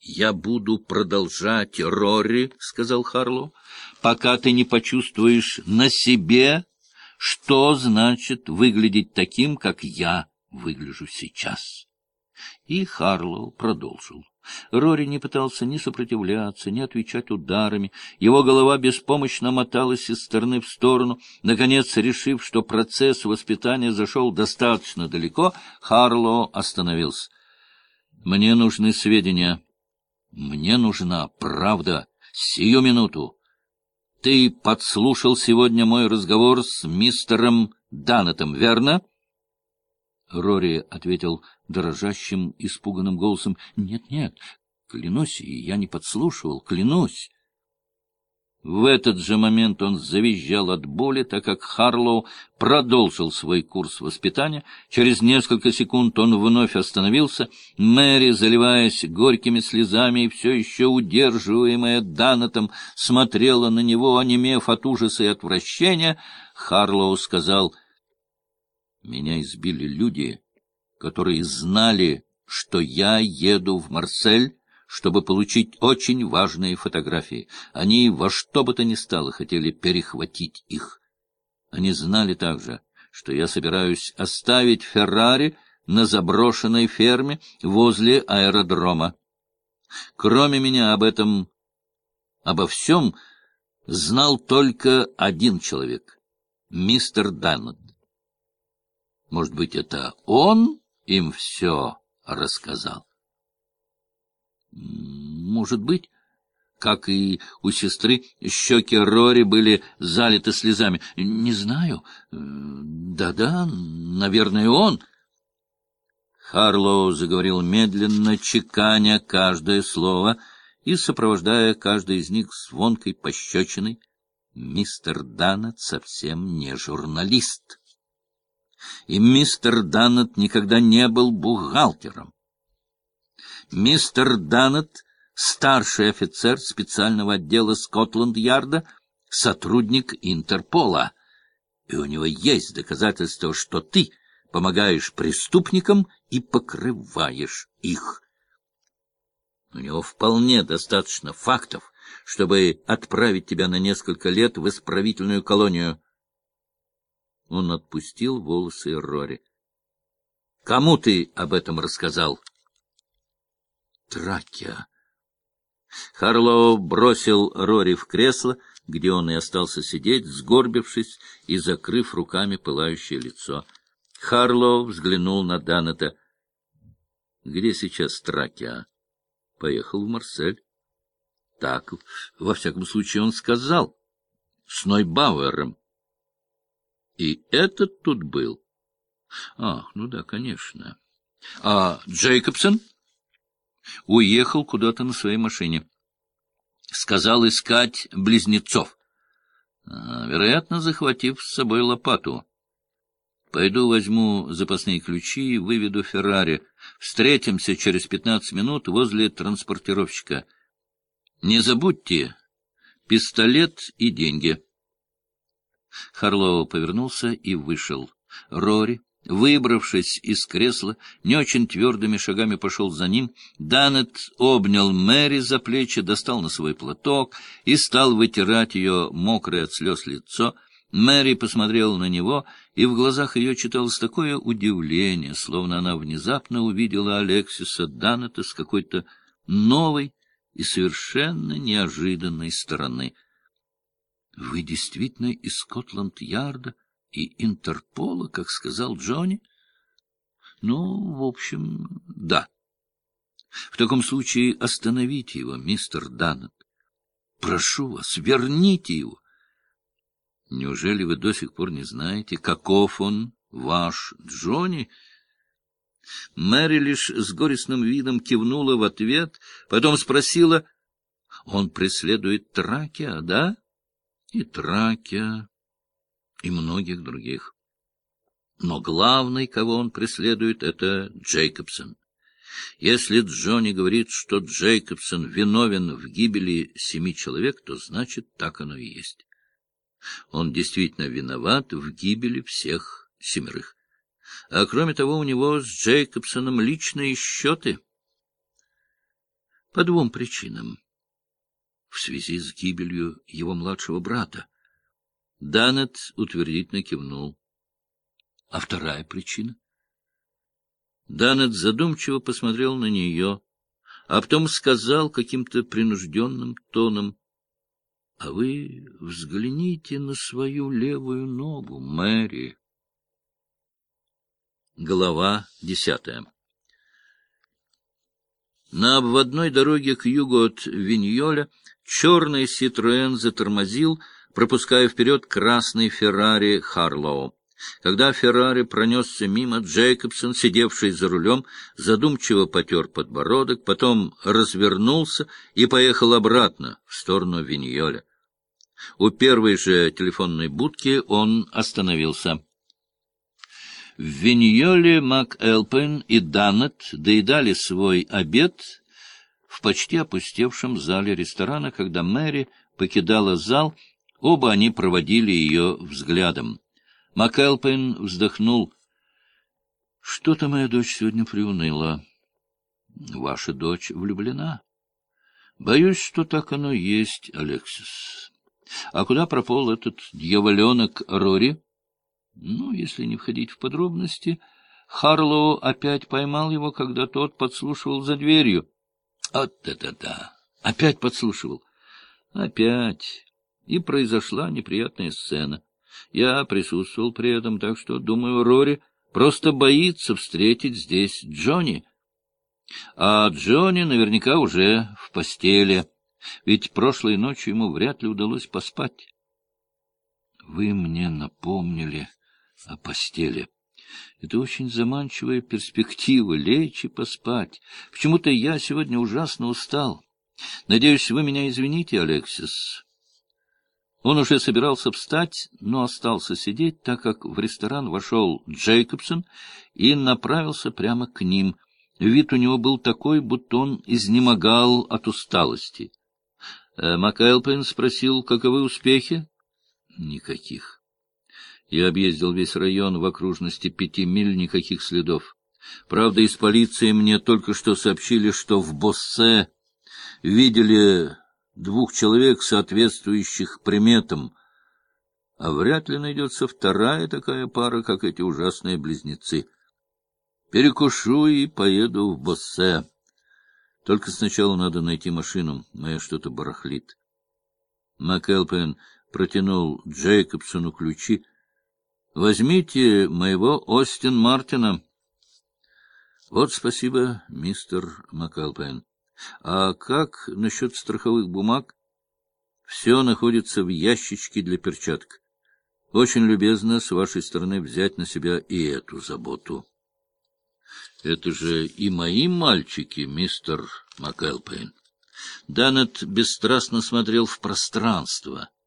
— Я буду продолжать, Рори, — сказал Харлоу, — пока ты не почувствуешь на себе, что значит выглядеть таким, как я выгляжу сейчас. И Харлоу продолжил. Рори не пытался ни сопротивляться, ни отвечать ударами. Его голова беспомощно моталась из стороны в сторону. Наконец, решив, что процесс воспитания зашел достаточно далеко, Харлоу остановился. — Мне нужны сведения. Мне нужна правда. Сию минуту. Ты подслушал сегодня мой разговор с мистером Даннетом, верно? Рори ответил дрожащим, испуганным голосом. — Нет, нет, клянусь, я не подслушивал, клянусь. В этот же момент он завизжал от боли, так как Харлоу продолжил свой курс воспитания. Через несколько секунд он вновь остановился. Мэри, заливаясь горькими слезами и все еще удерживаемая Данатом, смотрела на него, онемев от ужаса и отвращения. Харлоу сказал, «Меня избили люди, которые знали, что я еду в Марсель, чтобы получить очень важные фотографии. Они во что бы то ни стало хотели перехватить их. Они знали также, что я собираюсь оставить Феррари на заброшенной ферме возле аэродрома. Кроме меня об этом, обо всем знал только один человек — мистер Даннет. Может быть, это он им все рассказал? Может быть. Как и у сестры, щеки Рори были залиты слезами. Не знаю. Да-да, наверное, он. Харлоу заговорил медленно, чеканя каждое слово и сопровождая каждое из них звонкой пощечиной. Мистер Даннет совсем не журналист. И мистер Даннет никогда не был бухгалтером. Мистер Даннет, старший офицер специального отдела Скотланд-Ярда, сотрудник Интерпола. И у него есть доказательства, что ты помогаешь преступникам и покрываешь их. У него вполне достаточно фактов, чтобы отправить тебя на несколько лет в исправительную колонию. Он отпустил волосы Рори. — Кому ты об этом рассказал? — Тракия. Харлоу бросил Рори в кресло, где он и остался сидеть, сгорбившись и закрыв руками пылающее лицо. Харлоу взглянул на Данета. — Где сейчас Тракия? — Поехал в Марсель. — Так, во всяком случае, он сказал. — С Нойбауэром. — И этот тут был? — Ах, ну да, конечно. — А Джейкобсон? — Уехал куда-то на своей машине. Сказал искать близнецов. А, вероятно, захватив с собой лопату. Пойду возьму запасные ключи и выведу Феррари. Встретимся через пятнадцать минут возле транспортировщика. Не забудьте пистолет и деньги. Харлоу повернулся и вышел. Рори Выбравшись из кресла, не очень твердыми шагами пошел за ним. Данет обнял Мэри за плечи, достал на свой платок и стал вытирать ее мокрое от слез лицо. Мэри посмотрела на него, и в глазах ее читалось такое удивление, словно она внезапно увидела Алексиса Данета с какой-то новой и совершенно неожиданной стороны. — Вы действительно из Скотланд-Ярда? И Интерпола, как сказал Джонни? Ну, в общем, да. В таком случае остановите его, мистер Даннет. Прошу вас, верните его. Неужели вы до сих пор не знаете, каков он, ваш Джонни? Мэри лишь с горестным видом кивнула в ответ, потом спросила, он преследует Тракия, да? И Тракия, и многих других. Но главный, кого он преследует, это Джейкобсон. Если Джонни говорит, что Джейкобсон виновен в гибели семи человек, то значит, так оно и есть. Он действительно виноват в гибели всех семерых. А кроме того, у него с Джейкобсоном личные счеты. По двум причинам. В связи с гибелью его младшего брата. Данет утвердительно кивнул. А вторая причина? Данет задумчиво посмотрел на нее, а потом сказал каким-то принужденным тоном, — А вы взгляните на свою левую ногу, Мэри. Глава десятая На обводной дороге к югу от Виньоля черный Ситроен затормозил, пропуская вперед красный Феррари Харлоу. Когда Феррари пронесся мимо, Джейкобсон, сидевший за рулем, задумчиво потер подбородок, потом развернулся и поехал обратно, в сторону Виньоля. У первой же телефонной будки он остановился. В Виньоле МакЭлпен и Даннет доедали свой обед в почти опустевшем зале ресторана, когда Мэри покидала зал, оба они проводили ее взглядом. МакЭлпин вздохнул. — Что-то моя дочь сегодня приуныла. — Ваша дочь влюблена? — Боюсь, что так оно есть, Алексис. А куда пропал этот дьяволенок Рори? Ну, если не входить в подробности, Харлоу опять поймал его, когда тот подслушивал за дверью. Вот это-да! Опять подслушивал. Опять. И произошла неприятная сцена. Я присутствовал при этом, так что, думаю, Рори просто боится встретить здесь Джонни. А Джонни наверняка уже в постели, ведь прошлой ночью ему вряд ли удалось поспать. Вы мне напомнили о постели. Это очень заманчивая перспектива — лечь и поспать. Почему-то я сегодня ужасно устал. Надеюсь, вы меня извините, Алексис. Он уже собирался встать, но остался сидеть, так как в ресторан вошел Джейкобсон и направился прямо к ним. Вид у него был такой, будто он изнемогал от усталости. Э, МакЭлпин спросил, каковы успехи? — Никаких. Я объездил весь район в окружности пяти миль, никаких следов. Правда, из полиции мне только что сообщили, что в Боссе видели двух человек, соответствующих приметам, а вряд ли найдется вторая такая пара, как эти ужасные близнецы. Перекушу и поеду в Боссе. Только сначала надо найти машину, моя что-то барахлит. МакЭлпен протянул Джейкобсону ключи. — Возьмите моего Остин Мартина. — Вот спасибо, мистер МакЭлпен. А как насчет страховых бумаг? Все находится в ящичке для перчаток. Очень любезно с вашей стороны взять на себя и эту заботу. Это же и мои мальчики, мистер МакЭлпейн. Данет бесстрастно смотрел в пространство —